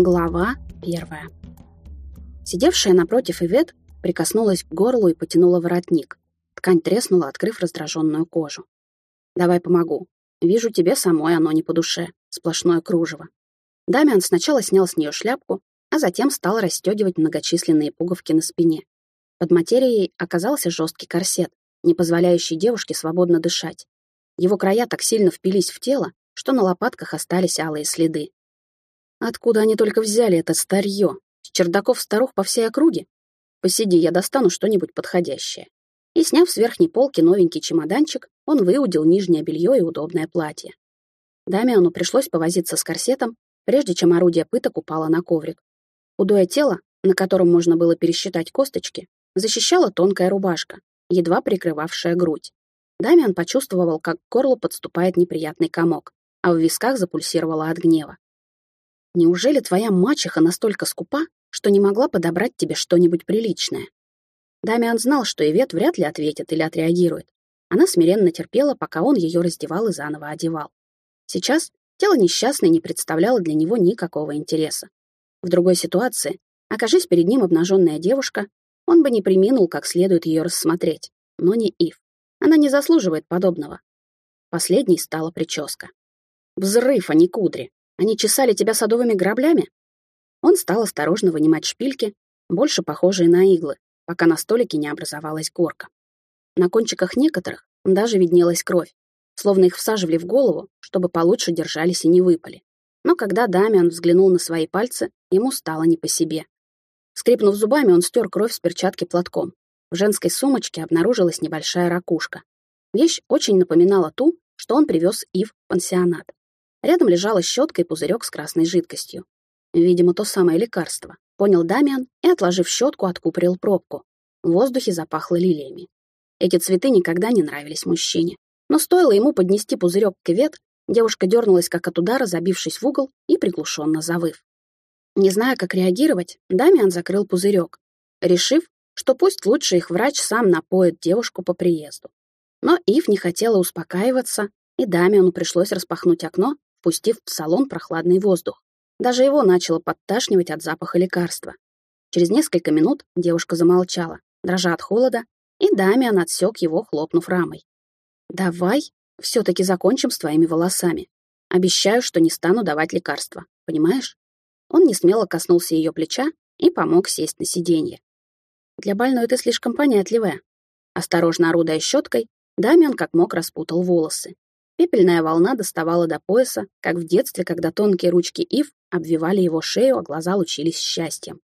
Глава первая. Сидевшая напротив Ивет прикоснулась к горлу и потянула воротник. Ткань треснула, открыв раздраженную кожу. «Давай помогу. Вижу, тебе самой оно не по душе. Сплошное кружево». Дамиан сначала снял с нее шляпку, а затем стал расстегивать многочисленные пуговки на спине. Под материей оказался жесткий корсет, не позволяющий девушке свободно дышать. Его края так сильно впились в тело, что на лопатках остались алые следы. Откуда они только взяли это старье? С чердаков старух по всей округе? Посиди, я достану что-нибудь подходящее. И, сняв с верхней полки новенький чемоданчик, он выудил нижнее белье и удобное платье. Дамиану пришлось повозиться с корсетом, прежде чем орудие пыток упало на коврик. Худое тело, на котором можно было пересчитать косточки, защищала тонкая рубашка, едва прикрывавшая грудь. Дамиан почувствовал, как к горлу подступает неприятный комок, а в висках запульсировало от гнева. Неужели твоя мачеха настолько скупа, что не могла подобрать тебе что-нибудь приличное? Дамиан знал, что Ивет вряд ли ответит или отреагирует. Она смиренно терпела, пока он ее раздевал и заново одевал. Сейчас тело несчастной не представляло для него никакого интереса. В другой ситуации, окажись перед ним обнаженная девушка, он бы не приминул как следует ее рассмотреть. Но не Ив. Она не заслуживает подобного. Последней стала прическа. Взрыв, а не кудри. Они чесали тебя садовыми граблями?» Он стал осторожно вынимать шпильки, больше похожие на иглы, пока на столике не образовалась горка. На кончиках некоторых даже виднелась кровь, словно их всаживали в голову, чтобы получше держались и не выпали. Но когда Дамиан взглянул на свои пальцы, ему стало не по себе. Скрипнув зубами, он стер кровь с перчатки платком. В женской сумочке обнаружилась небольшая ракушка. Вещь очень напоминала ту, что он привез Ив в пансионат. Рядом лежала щетка и пузырек с красной жидкостью. Видимо, то самое лекарство. Понял Дамиан и, отложив щетку, откупорил пробку. В воздухе запахло лилиями. Эти цветы никогда не нравились мужчине. Но стоило ему поднести пузырек к Вет, девушка дернулась как от удара, забившись в угол и приглушенно завыв. Не зная, как реагировать, Дамиан закрыл пузырек, решив, что пусть лучше их врач сам напоит девушку по приезду. Но Ив не хотела успокаиваться, и Дамиану пришлось распахнуть окно впустив в салон прохладный воздух. Даже его начало подташнивать от запаха лекарства. Через несколько минут девушка замолчала, дрожа от холода, и Дамиан отсек его, хлопнув рамой. «Давай все-таки закончим с твоими волосами. Обещаю, что не стану давать лекарства, понимаешь?» Он несмело коснулся ее плеча и помог сесть на сиденье. «Для больной ты слишком понятливая». Осторожно орудая щеткой, Дамиан как мог распутал волосы. Пепельная волна доставала до пояса, как в детстве, когда тонкие ручки Ив обвивали его шею, а глаза лучились счастьем.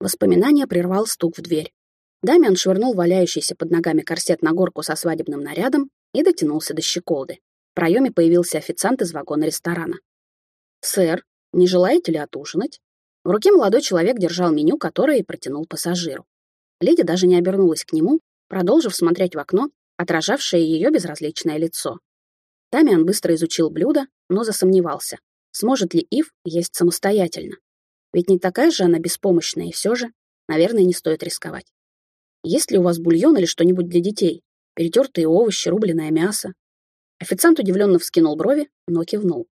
Воспоминание прервал стук в дверь. Дамиан швырнул валяющийся под ногами корсет на горку со свадебным нарядом и дотянулся до щеколды. В проеме появился официант из вагона ресторана. «Сэр, не желаете ли отужинать?» В руке молодой человек держал меню, которое и протянул пассажиру. Леди даже не обернулась к нему, продолжив смотреть в окно, отражавшее ее безразличное лицо. Дамиан быстро изучил блюдо, но засомневался, сможет ли Ив есть самостоятельно. Ведь не такая же она беспомощная, и все же, наверное, не стоит рисковать. Есть ли у вас бульон или что-нибудь для детей? Перетертые овощи, рубленое мясо? Официант удивленно вскинул брови, но кивнул.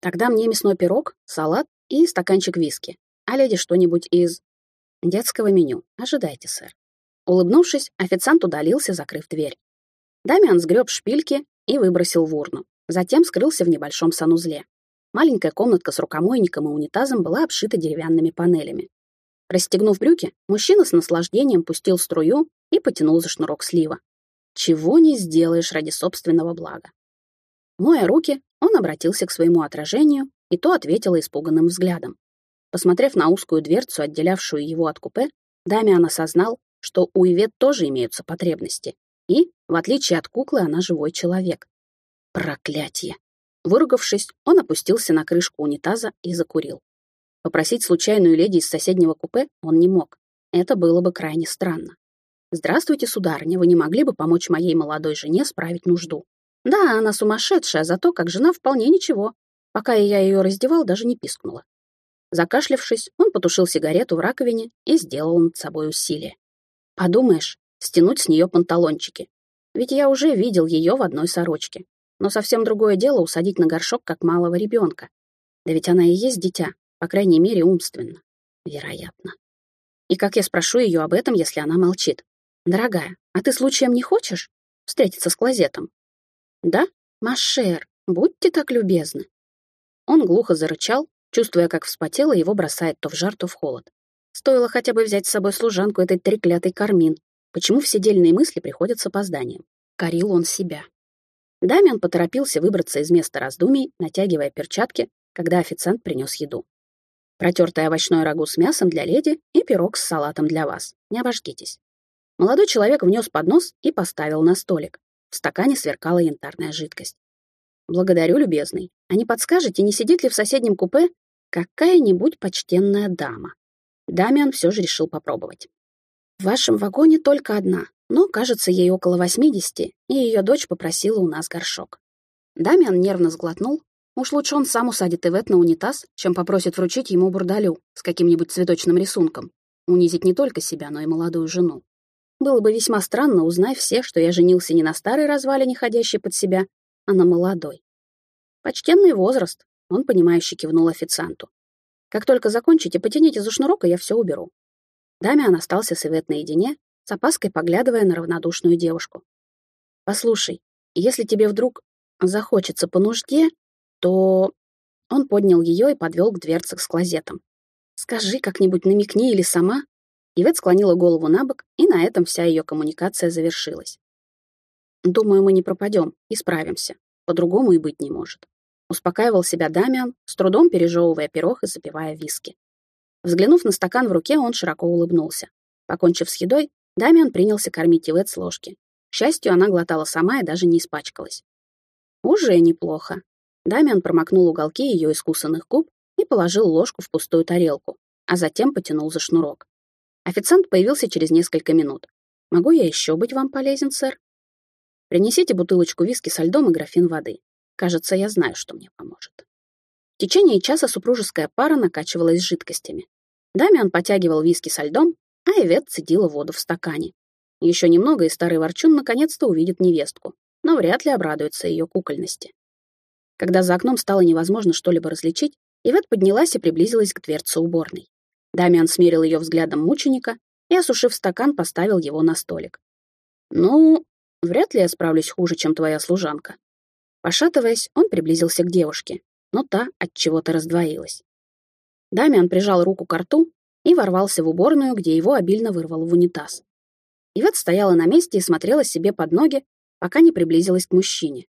Тогда мне мясной пирог, салат и стаканчик виски. А леди что-нибудь из... детского меню. Ожидайте, сэр. Улыбнувшись, официант удалился, закрыв дверь. Дамиан сгреб шпильки и выбросил в урну. Затем скрылся в небольшом санузле. Маленькая комнатка с рукомойником и унитазом была обшита деревянными панелями. Расстегнув брюки, мужчина с наслаждением пустил струю и потянул за шнурок слива. Чего не сделаешь ради собственного блага. Моя руки, он обратился к своему отражению, и то ответило испуганным взглядом. Посмотрев на узкую дверцу, отделявшую его от купе, Дамиан осознал, что у Ивет тоже имеются потребности, и, в отличие от куклы, она живой человек. Проклятие! Выругавшись, он опустился на крышку унитаза и закурил. Попросить случайную леди из соседнего купе он не мог. Это было бы крайне странно. «Здравствуйте, сударыня, вы не могли бы помочь моей молодой жене справить нужду?» «Да, она сумасшедшая, зато как жена вполне ничего. Пока я ее раздевал, даже не пискнула». Закашлявшись, он потушил сигарету в раковине и сделал над собой усилие. «Подумаешь, стянуть с нее панталончики. Ведь я уже видел ее в одной сорочке. Но совсем другое дело усадить на горшок, как малого ребенка. Да ведь она и есть дитя. по крайней мере, умственно. Вероятно. И как я спрошу ее об этом, если она молчит? «Дорогая, а ты случаем не хочешь встретиться с клозетом?» «Да, Машер, будьте так любезны». Он глухо зарычал, чувствуя, как вспотело, его бросает то в жар, то в холод. Стоило хотя бы взять с собой служанку этой треклятой Кармин. Почему все дельные мысли приходят с опозданием? Корил он себя. Дамиан поторопился выбраться из места раздумий, натягивая перчатки, когда официант принес еду. Протертое овощное рагу с мясом для леди и пирог с салатом для вас. Не обожгитесь. Молодой человек внес поднос и поставил на столик. В стакане сверкала янтарная жидкость. «Благодарю, любезный. А не подскажете, не сидит ли в соседнем купе какая-нибудь почтенная дама?» Дамиан все же решил попробовать. «В вашем вагоне только одна, но, кажется, ей около 80, и ее дочь попросила у нас горшок». Дамиан нервно сглотнул. Уж лучше он сам усадит Ивет на унитаз, чем попросит вручить ему бурдалю с каким-нибудь цветочным рисунком. Унизить не только себя, но и молодую жену. Было бы весьма странно, узнав все, что я женился не на старой развалине, ходящей под себя, а на молодой. Почтенный возраст, он, понимающе кивнул официанту. Как только закончите, потяните за шнурок, и я все уберу. Дамиан остался с Ивет наедине, с опаской поглядывая на равнодушную девушку. «Послушай, если тебе вдруг захочется по нужде, то...» Он поднял ее и подвел к дверце с клозетом. «Скажи как-нибудь, намекни или сама». Ивет склонила голову на бок, и на этом вся ее коммуникация завершилась. «Думаю, мы не пропадем и справимся. По-другому и быть не может». Успокаивал себя Дамиан, с трудом пережевывая пирог и запивая виски. Взглянув на стакан в руке, он широко улыбнулся. Покончив с едой, Дамиан принялся кормить Ивет с ложки. К счастью, она глотала сама и даже не испачкалась. Уже неплохо. Дамиан промокнул уголки ее искусанных губ и положил ложку в пустую тарелку, а затем потянул за шнурок. Официант появился через несколько минут. «Могу я еще быть вам полезен, сэр?» «Принесите бутылочку виски со льдом и графин воды. Кажется, я знаю, что мне поможет. В течение часа супружеская пара накачивалась жидкостями. Дамиан потягивал виски со льдом, а Эвет цедила воду в стакане. Еще немного, и старый ворчун наконец-то увидит невестку, но вряд ли обрадуется ее кукольности. Когда за окном стало невозможно что-либо различить, Ивет поднялась и приблизилась к дверце уборной. Дамиан смерил ее взглядом мученика и, осушив стакан, поставил его на столик. «Ну, вряд ли я справлюсь хуже, чем твоя служанка», Пошатываясь, он приблизился к девушке, но та от чего-то раздвоилась. Дамиан прижал руку к рту и ворвался в уборную, где его обильно вырвало в унитаз. Ивет стояла на месте и смотрела себе под ноги, пока не приблизилась к мужчине.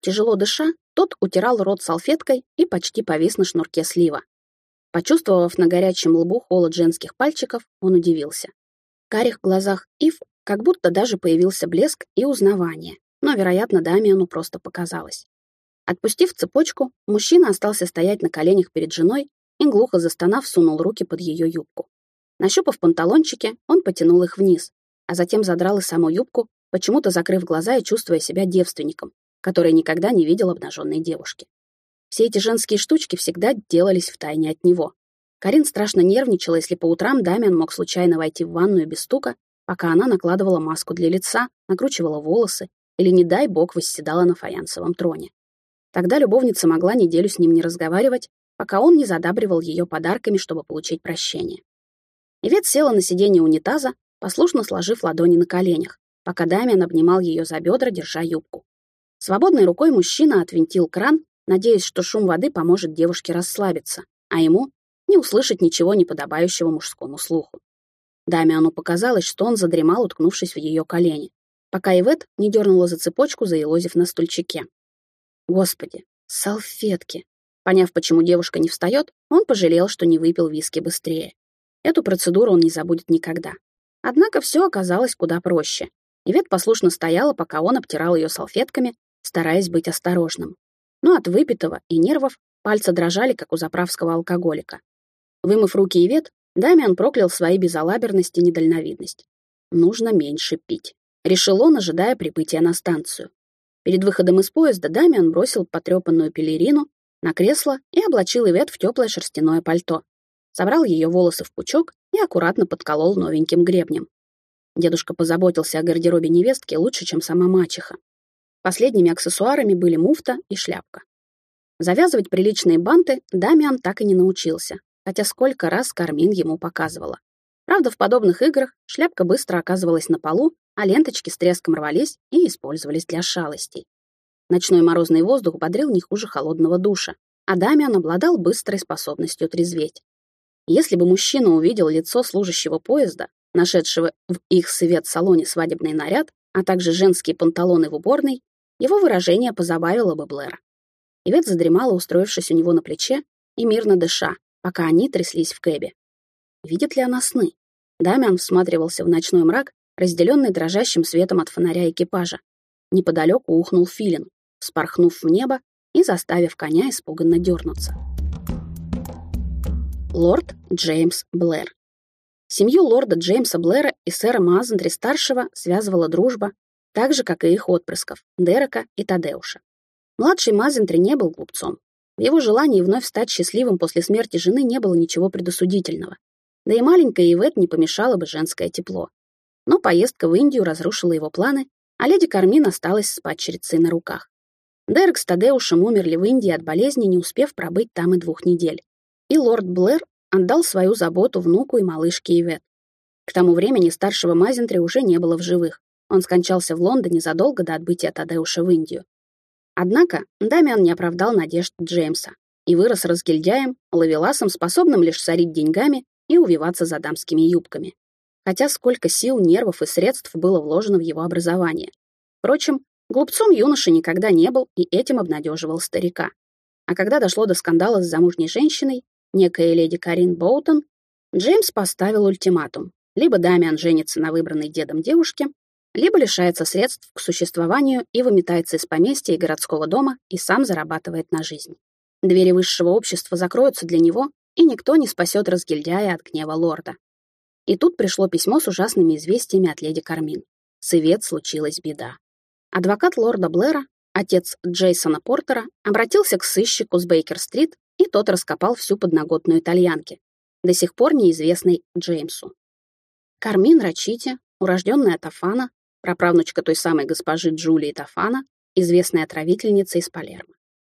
Тяжело дыша, тот утирал рот салфеткой и почти повис на шнурке слива. Почувствовав на горячем лбу холод женских пальчиков, он удивился. В карих глазах Ив как будто даже появился блеск и узнавание но, вероятно, Дамиану просто показалось. Отпустив цепочку, мужчина остался стоять на коленях перед женой и, глухо застонав, сунул руки под ее юбку. Нащупав панталончики, он потянул их вниз, а затем задрал и саму юбку, почему-то закрыв глаза и чувствуя себя девственником, который никогда не видел обнаженной девушки. Все эти женские штучки всегда делались втайне от него. Карин страшно нервничала, если по утрам Дамиан мог случайно войти в ванную без стука, пока она накладывала маску для лица, накручивала волосы или, не дай бог, восседала на фаянсовом троне. Тогда любовница могла неделю с ним не разговаривать, пока он не задабривал ее подарками, чтобы получить прощение. Ивет села на сиденье унитаза, послушно сложив ладони на коленях, пока Дамиан обнимал ее за бедра, держа юбку. Свободной рукой мужчина отвинтил кран, надеясь, что шум воды поможет девушке расслабиться, а ему не услышать ничего неподобающего мужскому слуху. Дамиану показалось, что он задремал, уткнувшись в ее колени пока Ивет не дернула за цепочку, заелозив на стульчике. Господи, салфетки. Поняв, почему девушка не встает, он пожалел, что не выпил виски быстрее. Эту процедуру он не забудет никогда. Однако все оказалось куда проще. Ивет послушно стояла, пока он обтирал ее салфетками, стараясь быть осторожным. Но от выпитого и нервов пальцы дрожали, как у заправского алкоголика. Вымыв руки Ивет, Дамиан проклял свои безалаберность и недальновидность. Нужно меньше пить. Решил он, ожидая прибытия на станцию. Перед выходом из поезда Дамиан бросил потрепанную пелерину на кресло и облачил Ивет в теплое шерстяное пальто. Собрал ее волосы в пучок и аккуратно подколол новеньким гребнем. Дедушка позаботился о гардеробе невестки лучше, чем сама мачеха. Последними аксессуарами были муфта и шляпка. Завязывать приличные банты Дамиан так и не научился, хотя сколько раз Кармин ему показывала. Правда, в подобных играх шляпка быстро оказывалась на полу, а ленточки с треском рвались и использовались для шалостей. Ночной морозный воздух бодрил не хуже холодного душа, а Дамиан обладал быстрой способностью трезветь. Если бы мужчина увидел лицо служащего поезда, нашедшего в их свет-салоне свадебный наряд, а также женские панталоны в уборной, его выражение позабавило бы Блэра. Ивет задремала, устроившись у него на плече и мирно дыша, пока они тряслись в кэбе. Видит ли она сны? Дамиан всматривался в ночной мрак, разделенный дрожащим светом от фонаря экипажа. Неподалеку ухнул филин, вспорхнув в небо и заставив коня испуганно дернуться. Лорд Джеймс Блэр Семью лорда Джеймса Блэра и сэра Мазентри-старшего связывала дружба, так же, как и их отпрысков, Дерека и Тадеуша. Младший Мазентри не был глупцом. В его желании вновь стать счастливым после смерти жены не было ничего предосудительного. Да и маленькая Ивет не помешала бы женское тепло. Но поездка в Индию разрушила его планы, а леди Кармин осталась с падчерицей на руках. Дерек с Тадеушем умерли в Индии от болезни, не успев пробыть там и двух недель. И лорд Блэр отдал свою заботу внуку и малышке Ивет. К тому времени старшего Мазентри уже не было в живых. Он скончался в Лондоне задолго до отбытия Тадеуша в Индию. Однако Дамиан не оправдал надежд Джеймса и вырос разгильдяем, ловеласом, способным лишь сорить деньгами и увиваться за дамскими юбками. Хотя сколько сил, нервов и средств было вложено в его образование. Впрочем, глупцом юноша никогда не был и этим обнадеживал старика. А когда дошло до скандала с замужней женщиной, некая леди Карин Боутон, Джеймс поставил ультиматум. Либо Дамиан женится на выбранной дедом девушке, либо лишается средств к существованию и выметается из поместья и городского дома и сам зарабатывает на жизнь. Двери высшего общества закроются для него, и никто не спасет разгильдяя от гнева лорда. И тут пришло письмо с ужасными известиями от леди Кармин. С Ивет случилась беда. Адвокат лорда Блэра, отец Джейсона Портера, обратился к сыщику с Бейкер-стрит и тот раскопал всю подноготную итальянки, до сих пор неизвестной Джеймсу. Кармин Рачити, урожденная Тафана, праправнучка той самой госпожи Джулии Тафана, известная отравительница из Палермо.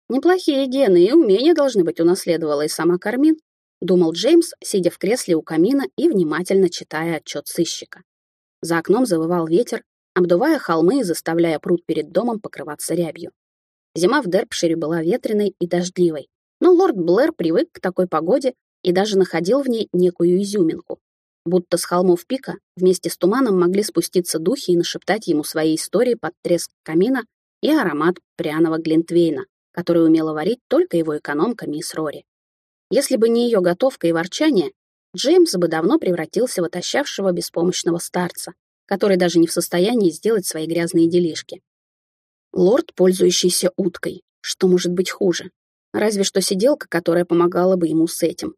Неплохие гены и умения должны быть унаследовала и сама Кармин, думал Джеймс, сидя в кресле у камина и внимательно читая отчет сыщика. За окном завывал ветер, обдувая холмы и заставляя пруд перед домом покрываться рябью. Зима в Дерпшире была ветреной и дождливой, но лорд Блэр привык к такой погоде и даже находил в ней некую изюминку. Будто с холмов пика вместе с туманом могли спуститься духи и нашептать ему свои истории под треск камина и аромат пряного глинтвейна, который умела варить только его экономка мисс Рори. Если бы не ее готовка и ворчание, Джеймс бы давно превратился в отощавшего беспомощного старца, который даже не в состоянии сделать свои грязные делишки. Лорд, пользующийся уткой, что может быть хуже? Разве что сиделка, которая помогала бы ему с этим.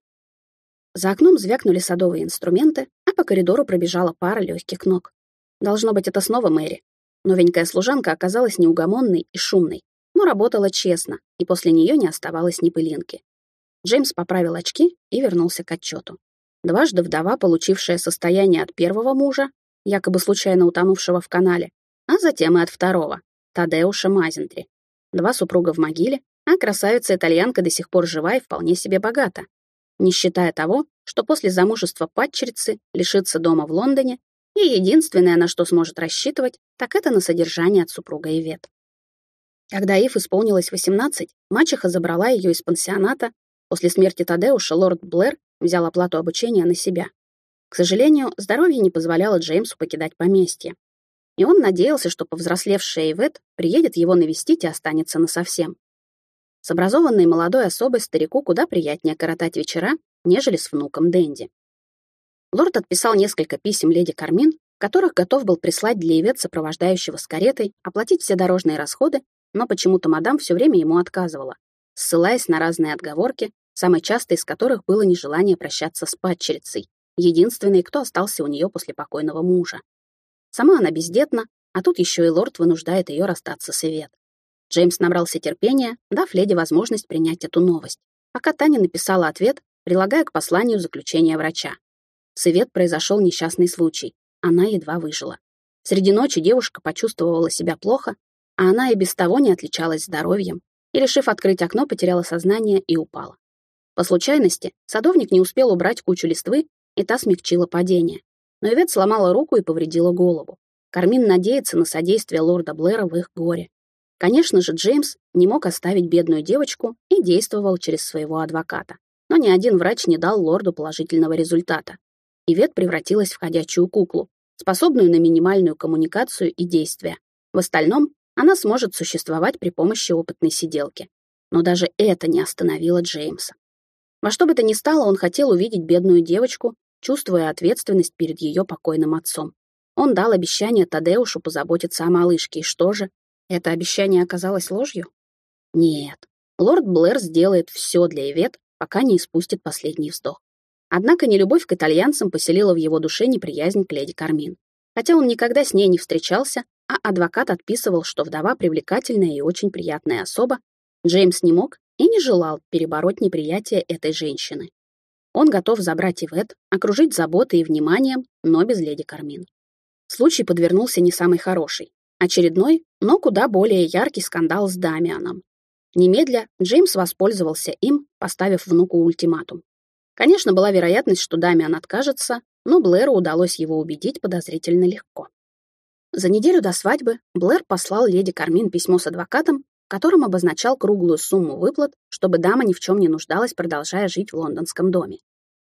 За окном звякнули садовые инструменты, а по коридору пробежала пара легких ног. Должно быть, это снова Мэри. Новенькая служанка оказалась неугомонной и шумной, но работала честно, и после нее не оставалось ни пылинки. Джеймс поправил очки и вернулся к отчету. Дважды вдова, получившая состояние от первого мужа, якобы случайно утонувшего в канале, а затем и от второго, Тадеуша Мазентри. Два супруга в могиле, а красавица-итальянка до сих пор жива и вполне себе богата, не считая того, что после замужества падчерицы лишится дома в Лондоне, и единственное, на что сможет рассчитывать, так это на содержание от супруга Ивет. Когда Ив исполнилось 18, мачеха забрала ее из пансионата. После смерти Тадеуша лорд Блэр взял оплату обучения на себя. К сожалению, здоровье не позволяло Джеймсу покидать поместье. И он надеялся, что повзрослевшая Ивет приедет его навестить и останется насовсем. С образованной молодой особой старику куда приятнее коротать вечера, нежели с внуком Дэнди. Лорд отписал несколько писем леди Кармин, которых готов был прислать для Ивет сопровождающего с каретой, оплатить все дорожные расходы, но почему-то мадам все время ему отказывала, ссылаясь на разные отговорки, самой частой из которых было нежелание прощаться с падчерицей, единственной, кто остался у нее после покойного мужа. Сама она бездетна, а тут еще и лорд вынуждает ее расстаться с Ивет. Джеймс набрался терпения, дав леди возможность принять эту новость, пока Таня написала ответ, прилагая к посланию заключение врача. С Ивет произошел несчастный случай. Она едва выжила. Среди ночи девушка почувствовала себя плохо, а она и без того не отличалась здоровьем, и, решив открыть окно, потеряла сознание и упала. По случайности, садовник не успел убрать кучу листвы, и та смягчила падение. Но Ивет сломала руку и повредила голову. Кармин надеется на содействие лорда Блэра в их горе. Конечно же, Джеймс не мог оставить бедную девочку и действовал через своего адвоката. Но ни один врач не дал лорду положительного результата. Ивет превратилась в ходячую куклу, способную на минимальную коммуникацию и действия. В остальном она сможет существовать при помощи опытной сиделки. Но даже это не остановило Джеймса. Во что бы то ни стало, он хотел увидеть бедную девочку, чувствуя ответственность перед ее покойным отцом. Он дал обещание Тадеушу позаботиться о малышке, и что же? Это обещание оказалось ложью? Нет. Лорд Блэр сделает все для Ивет, пока не испустит последний вздох. Однако нелюбовь к итальянцам поселила в его душе неприязнь к леди Кармин. Хотя он никогда с ней не встречался, а адвокат отписывал, что вдова привлекательная и очень приятная особа, Джеймс не мог и не желал перебороть неприятие этой женщины. Он готов забрать Ивет, окружить заботой и вниманием, но без леди Кармин. Случай подвернулся не самый хороший. Очередной, но куда более яркий скандал с Дамианом. Немедля Джеймс воспользовался им, поставив внуку ультиматум. Конечно, была вероятность, что Дамиан откажется, но Блэру удалось его убедить подозрительно легко. За неделю до свадьбы Блэр послал леди Кармин письмо с адвокатом, которым обозначал круглую сумму выплат, чтобы дама ни в чем не нуждалась, продолжая жить в лондонском доме.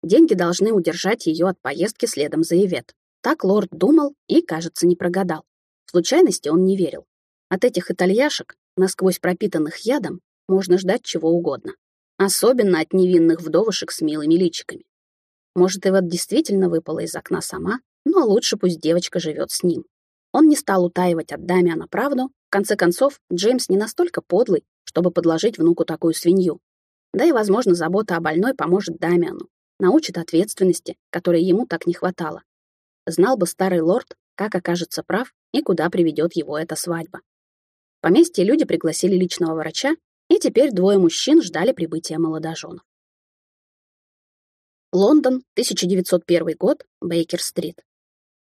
Деньги должны удержать ее от поездки следом за Ивет. Так лорд думал и, кажется, не прогадал. В случайности он не верил. От этих итальяшек, насквозь пропитанных ядом, можно ждать чего угодно. Особенно от невинных вдовушек с милыми личиками. Может, Ивет действительно выпала из окна сама, но лучше пусть девочка живет с ним. Он не стал утаивать от Дамиана правду. Конце концов, Джеймс не настолько подлый, чтобы подложить внуку такую свинью. Да и, возможно, забота о больной поможет Дамиану, научит ответственности, которой ему так не хватало. Знал бы старый лорд, как окажется прав и куда приведет его эта свадьба. В поместье люди пригласили личного врача, и теперь двое мужчин ждали прибытия молодоженов. Лондон, 1901 год, Бейкер-стрит.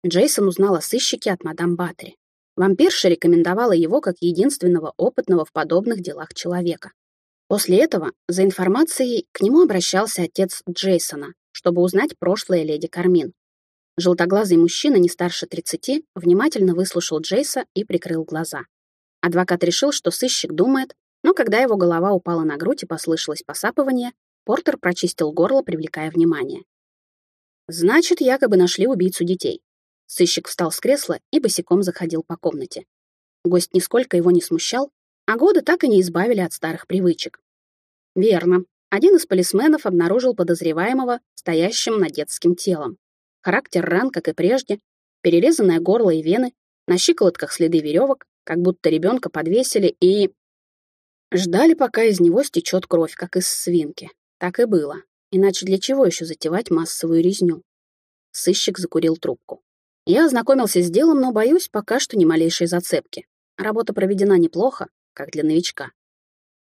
Джейсон узнал о сыщике от мадам Баттери. Вампирша рекомендовала его как единственного опытного в подобных делах человека. После этого за информацией к нему обращался отец Джейсона, чтобы узнать прошлое леди Кармин. Желтоглазый мужчина, не старше 30, внимательно выслушал Джейса и прикрыл глаза. Адвокат решил, что сыщик думает, но когда его голова упала на грудь и послышалось посапывание, Портер прочистил горло, привлекая внимание. «Значит, якобы нашли убийцу детей. Сыщик встал с кресла и босиком заходил по комнате. Гость нисколько его не смущал, а годы так и не избавили от старых привычек. Верно. Один из полисменов обнаружил подозреваемого, стоящим над детским телом. Характер ран, как и прежде, перерезанное горло и вены, на щиколотках следы веревок, как будто ребенка подвесили и... Ждали, пока из него стечет кровь, как из свинки. Так и было. Иначе для чего еще затевать массовую резню? Сыщик закурил трубку. Я ознакомился с делом, но боюсь пока что ни малейшей зацепки. Работа проведена неплохо, как для новичка.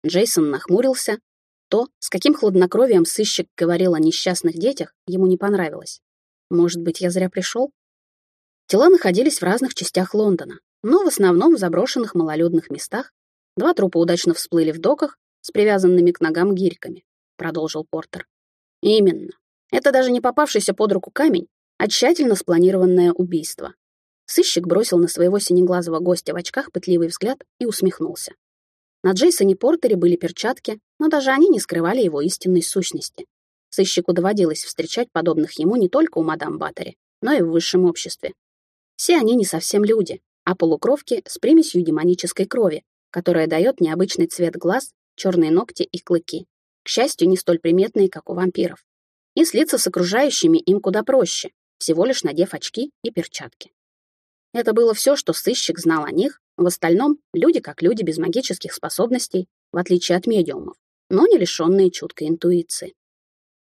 Джейсон нахмурился. То, с каким хладнокровием сыщик говорил о несчастных детях, ему не понравилось. Может быть, я зря пришел? Тела находились в разных частях Лондона, но в основном в заброшенных малолюдных местах. Два трупа удачно всплыли в доках с привязанными к ногам гирьками, продолжил Портер. Именно. Это даже не попавшийся под руку камень, а тщательно спланированное убийство. Сыщик бросил на своего синеглазого гостя в очках пытливый взгляд и усмехнулся. На Джейсоне Портере были перчатки, но даже они не скрывали его истинной сущности. Сыщику доводилось встречать подобных ему не только у мадам Баттери, но и в высшем обществе. Все они не совсем люди, а полукровки с примесью демонической крови, которая дает необычный цвет глаз, черные ногти и клыки. К счастью, не столь приметные, как у вампиров. И слиться с окружающими им куда проще, всего лишь надев очки и перчатки. Это было все, что сыщик знал о них, в остальном люди как люди без магических способностей, в отличие от медиумов, но не лишенные чуткой интуиции.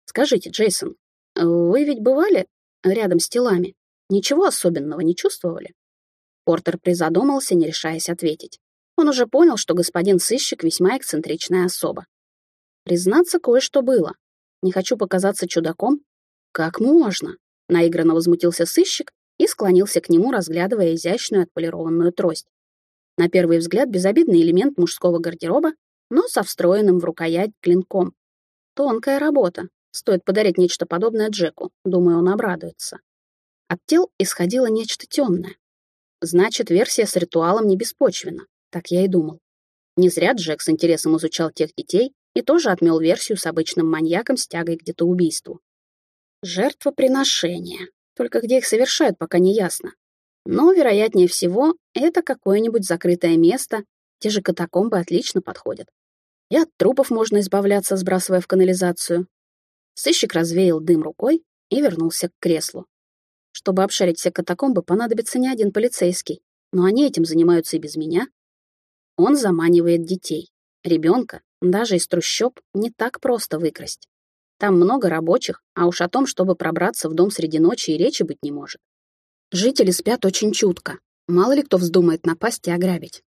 Скажите, Джейсон, вы ведь бывали рядом с телами? Ничего особенного не чувствовали? Портер призадумался, не решаясь ответить. Он уже понял, что господин сыщик весьма эксцентричная особа. Признаться, кое-что было. Не хочу показаться чудаком. Как можно? Наигранно возмутился сыщик и склонился к нему, разглядывая изящную отполированную трость. На первый взгляд безобидный элемент мужского гардероба, но со встроенным в рукоять клинком. Тонкая работа. Стоит подарить нечто подобное Джеку. Думаю, он обрадуется. От тел исходило нечто темное. Значит, версия с ритуалом не беспочвена. Так я и думал. Не зря Джек с интересом изучал тех детей и тоже отмел версию с обычным маньяком с тягой к детоубийству. Жертвоприношения. Только где их совершают, пока не ясно. Но, вероятнее всего, это какое-нибудь закрытое место, те же катакомбы отлично подходят. И от трупов можно избавляться, сбрасывая в канализацию. Сыщик развеял дым рукой и вернулся к креслу. Чтобы обшарить все катакомбы, понадобится не один полицейский, но они этим занимаются и без меня. Он заманивает детей. Ребенка, даже из трущоб, не так просто выкрасть. Там много рабочих, а уж о том, чтобы пробраться в дом среди ночи, и речи быть не может. Жители спят очень чутко. Мало ли кто вздумает напасть и ограбить.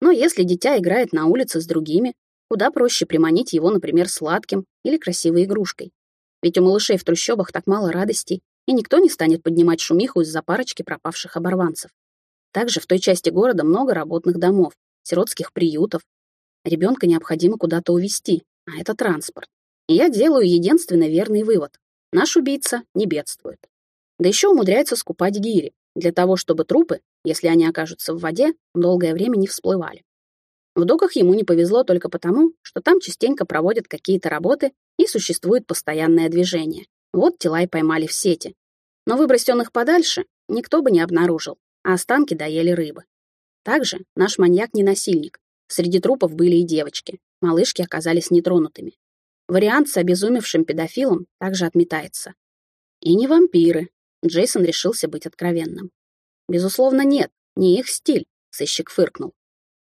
Но если дитя играет на улице с другими, куда проще приманить его, например, сладким или красивой игрушкой. Ведь у малышей в трущобах так мало радостей, и никто не станет поднимать шумиху из-за парочки пропавших оборванцев. Также в той части города много работных домов, сиротских приютов. Ребенка необходимо куда-то увезти, а это транспорт. И я делаю единственно верный вывод. Наш убийца не бедствует. Да еще умудряется скупать гири, для того, чтобы трупы, если они окажутся в воде, долгое время не всплывали. В доках ему не повезло только потому, что там частенько проводят какие-то работы и существует постоянное движение. Вот тела и поймали в сети. Но выбросить он их подальше никто бы не обнаружил, а останки доели рыбы. Также наш маньяк не насильник. Среди трупов были и девочки. Малышки оказались нетронутыми. Вариант с обезумевшим педофилом также отметается. И не вампиры. Джейсон решился быть откровенным. Безусловно, нет, не их стиль, сыщик фыркнул.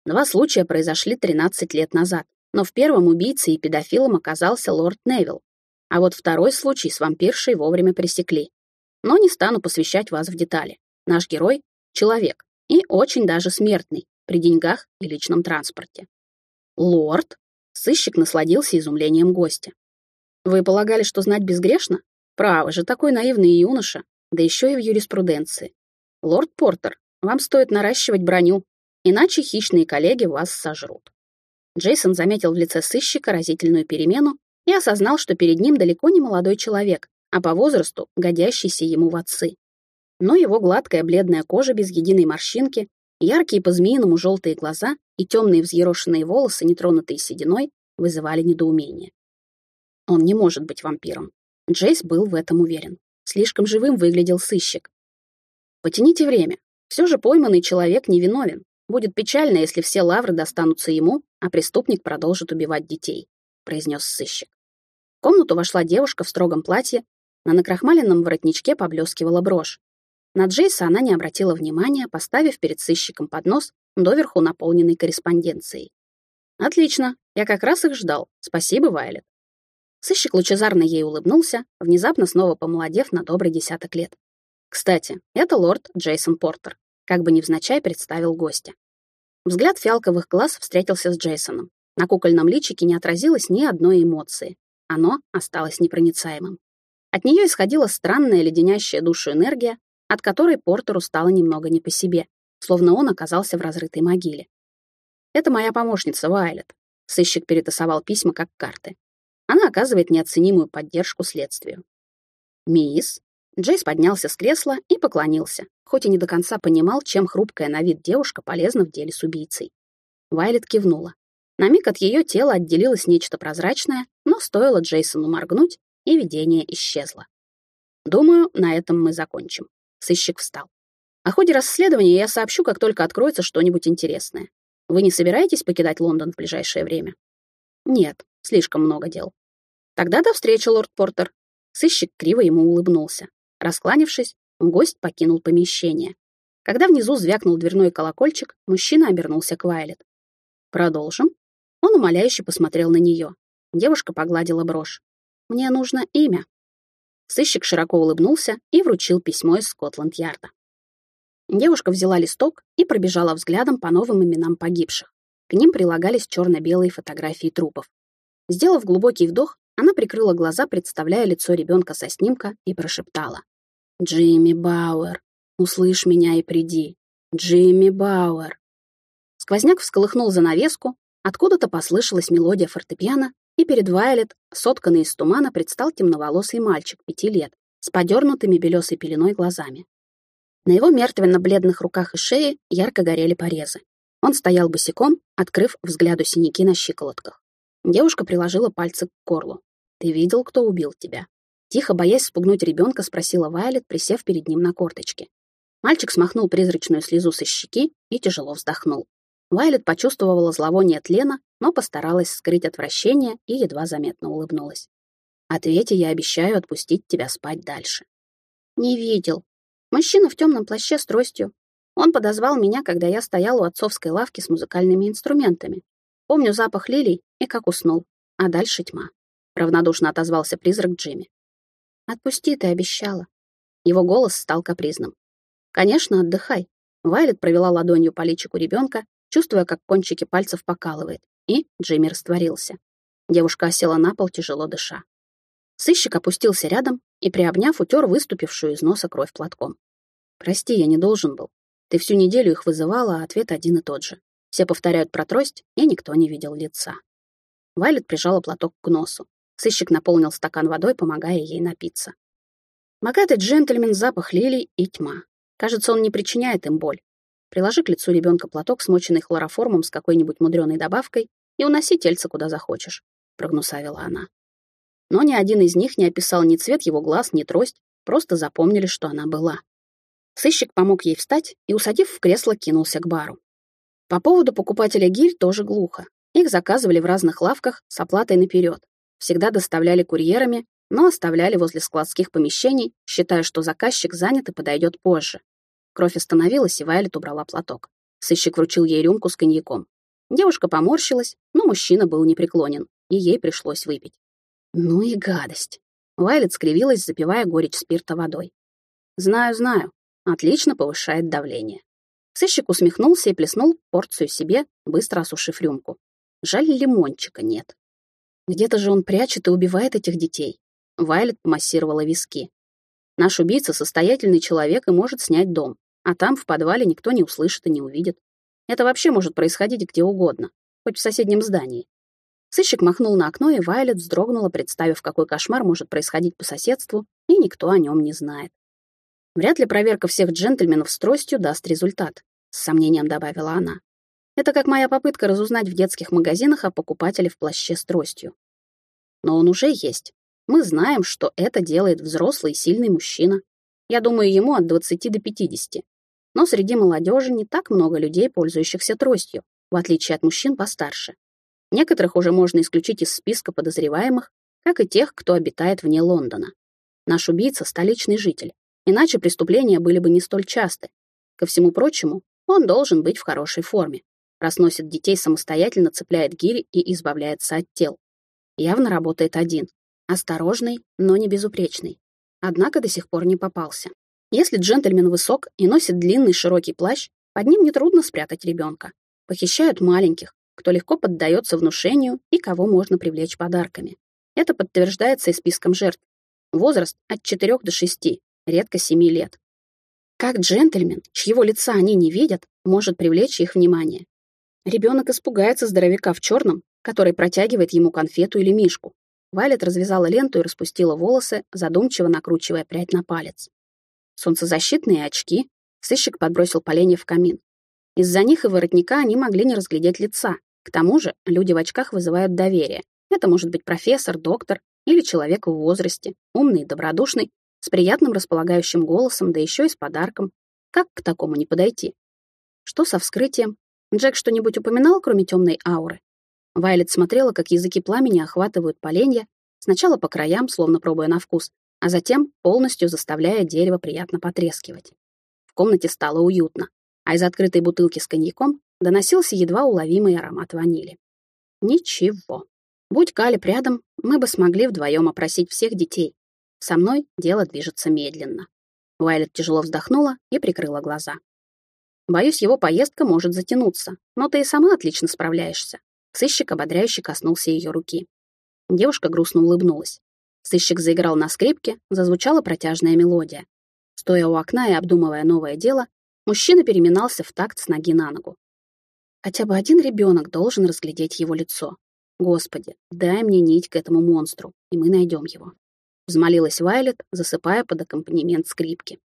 Два случая произошли 13 лет назад, но в первом убийцей и педофилом оказался лорд Невилл, а вот второй случай с вампиршей вовремя пресекли. Но не стану посвящать вас в детали. Наш герой — человек, и очень даже смертный, при деньгах и личном транспорте. Лорд? Сыщик насладился изумлением гостя. Вы полагали, что знать безгрешно? Право же, такой наивный юноша, да еще и в юриспруденции. Лорд Портер, вам стоит наращивать броню, иначе хищные коллеги вас сожрут. Джейсон заметил в лице сыщика разительную перемену и осознал, что перед ним далеко не молодой человек, а по возрасту годящийся ему в отцы. Но его гладкая бледная кожа без единой морщинки, яркие по-змеиному желтые глаза и темные взъерошенные волосы, нетронутые сединой, вызывали недоумение. Он не может быть вампиром. Джейс был в этом уверен. Слишком живым выглядел сыщик. Потяните время. Все же пойманный человек невиновен. Будет печально, если все лавры достанутся ему, а преступник продолжит убивать детей произнес сыщик. В комнату вошла девушка в строгом платье, на накрахмаленном воротничке поблескивала брошь. На Джейса она не обратила внимания, поставив перед сыщиком поднос, доверху наполненный корреспонденцией. «Отлично, я как раз их ждал. Спасибо, Вайлет». Сыщик лучезарно ей улыбнулся, внезапно снова помолодев на добрый десяток лет. «Кстати, это лорд Джейсон Портер», как бы невзначай представил гостя. Взгляд фиалковых глаз встретился с Джейсоном. На кукольном личике не отразилось ни одной эмоции. Оно осталось непроницаемым. От нее исходила странная леденящая душу энергия, от которой Портеру стало немного не по себе, словно он оказался в разрытой могиле. «Это моя помощница Вайлет», — сыщик перетасовал письма как карты. Она оказывает неоценимую поддержку следствию. «Мисс?» Джейс поднялся с кресла и поклонился, хоть и не до конца понимал, чем хрупкая на вид девушка полезна в деле с убийцей. Вайлет кивнула. На миг от ее тела отделилось нечто прозрачное, но стоило Джейсону моргнуть, и видение исчезло. Думаю, на этом мы закончим. Сыщик встал. О ходе расследования я сообщу, как только откроется что-нибудь интересное. Вы не собираетесь покидать Лондон в ближайшее время? Нет, слишком много дел. Тогда до встречи, лорд Портер. Сыщик криво ему улыбнулся. Раскланившись, гость покинул помещение. Когда внизу звякнул дверной колокольчик, мужчина обернулся к Вайлет. «Продолжим?» Он умоляюще посмотрел на нее. Девушка погладила брошь. «Мне нужно имя». Сыщик широко улыбнулся и вручил письмо из Скотланд-Ярда. Девушка взяла листок и пробежала взглядом по новым именам погибших. К ним прилагались черно-белые фотографии трупов. Сделав глубокий вдох, она прикрыла глаза, представляя лицо ребенка со снимка, и прошептала. «Джимми Бауэр, услышь меня и приди. Джимми Бауэр». Сквозняк всколыхнул занавеску, Откуда-то послышалась мелодия фортепиано, и перед Вайлет, сотканный из тумана, предстал темноволосый мальчик пяти лет с подернутыми белесой пеленой глазами. На его мертвенно-бледных руках и шее ярко горели порезы. Он стоял босиком, открыв взгляду синяки на щиколотках. Девушка приложила пальцы к горлу. «Ты видел, кто убил тебя?» Тихо, боясь спугнуть ребенка, спросила Вайлет, присев перед ним на корточки. Мальчик смахнул призрачную слезу со щеки и тяжело вздохнул. Вайлет почувствовала зловоние тлена, но постаралась скрыть отвращение и едва заметно улыбнулась. «Ответь, я обещаю отпустить тебя спать дальше». «Не видел. Мужчина в темном плаще с тростью. Он подозвал меня, когда я стоял у отцовской лавки с музыкальными инструментами. Помню запах лилий и как уснул. А дальше тьма. Равнодушно отозвался призрак Джимми. «Отпусти, ты обещала». Его голос стал капризным. «Конечно, отдыхай». Вайлет провела ладонью по личику ребенка, чувствуя, как кончики пальцев покалывает, и Джимми растворился. Девушка осела на пол, тяжело дыша. Сыщик опустился рядом и, приобняв, утер выступившую из носа кровь платком. «Прости, я не должен был. Ты всю неделю их вызывала, а ответ один и тот же. Все повторяют про трость, и никто не видел лица». Вайлет прижала платок к носу. Сыщик наполнил стакан водой, помогая ей напиться. Богатый джентльмен, запах лилий и тьма. Кажется, он не причиняет им боль. Приложи к лицу ребенка платок, смоченный хлороформом с какой-нибудь мудреной добавкой, и уноси тельце куда захочешь, — прогнусавила она. Но ни один из них не описал ни цвет его глаз, ни трость, просто запомнили, что она была. Сыщик помог ей встать и, усадив в кресло, кинулся к бару. По поводу покупателя гирь тоже глухо. Их заказывали в разных лавках с оплатой наперед. Всегда доставляли курьерами, но оставляли возле складских помещений, считая, что заказчик занят и подойдет позже. Кровь остановилась, и Вайлет убрала платок. Сыщик вручил ей рюмку с коньяком. Девушка поморщилась, но мужчина был непреклонен, и ей пришлось выпить. Ну и гадость. Вайлет скривилась, запивая горечь спирта водой. «Знаю, знаю. Отлично повышает давление. Сыщик усмехнулся и плеснул порцию себе, быстро осушив рюмку. Жаль, лимончика нет. Где-то же он прячет и убивает этих детей. Вайлет помассировала виски. Наш убийца — состоятельный человек и может снять дом, а там, в подвале, никто не услышит и не увидит. Это вообще может происходить где угодно, хоть в соседнем здании. Сыщик махнул на окно, и Вайлет вздрогнула, представив, какой кошмар может происходить по соседству, и никто о нем не знает. Вряд ли проверка всех джентльменов с тростью даст результат, с сомнением добавила она. Это как моя попытка разузнать в детских магазинах о покупателе в плаще с тростью. Но он уже есть. Мы знаем, что это делает взрослый и сильный мужчина. Я думаю, ему от 20 до 50. Но среди молодежи не так много людей, пользующихся тростью, в отличие от мужчин постарше. Некоторых уже можно исключить из списка подозреваемых, как и тех, кто обитает вне Лондона. Наш убийца — столичный житель. Иначе преступления были бы не столь часты. Ко всему прочему, он должен быть в хорошей форме. Расносит детей самостоятельно, цепляет гири и избавляется от тел. Явно работает один. Осторожный, но не безупречный. Однако до сих пор не попался. Если джентльмен высок и носит длинный широкий плащ, под ним нетрудно спрятать ребенка. Похищают маленьких, кто легко поддается внушению и кого можно привлечь подарками. Это подтверждается и списком жертв. Возраст от 4 до 6, редко 7 лет. Как джентльмен, чьего лица они не видят, может привлечь их внимание? Ребенок испугается здоровяка в черном, который протягивает ему конфету или мишку. Вайлет развязала ленту и распустила волосы, задумчиво накручивая прядь на палец. Солнцезащитные очки. Сыщик подбросил поленья в камин. Из-за них и воротника они могли не разглядеть лица. К тому же люди в очках вызывают доверие. Это может быть профессор, доктор или человек в возрасте, умный, добродушный, с приятным располагающим голосом, да еще и с подарком. Как к такому не подойти? Что со вскрытием? Джек что-нибудь упоминал, кроме темной ауры? Вайлет смотрела, как языки пламени охватывают поленья, сначала по краям, словно пробуя на вкус, а затем полностью заставляя дерево приятно потрескивать. В комнате стало уютно, а из открытой бутылки с коньяком доносился едва уловимый аромат ванили. Ничего. Будь Калиб рядом, мы бы смогли вдвоем опросить всех детей, со мной дело движется медленно. Вайлет тяжело вздохнула и прикрыла глаза. Боюсь, его поездка может затянуться, но ты и сама отлично справляешься. Сыщик ободряюще коснулся ее руки. Девушка грустно улыбнулась. Сыщик заиграл на скрипке, зазвучала протяжная мелодия. Стоя у окна и обдумывая новое дело, мужчина переминался в такт с ноги на ногу. Хотя бы один ребенок должен разглядеть его лицо. Господи, дай мне нить к этому монстру, и мы найдем его. Взмолилась Вайлет, засыпая под аккомпанемент скрипки.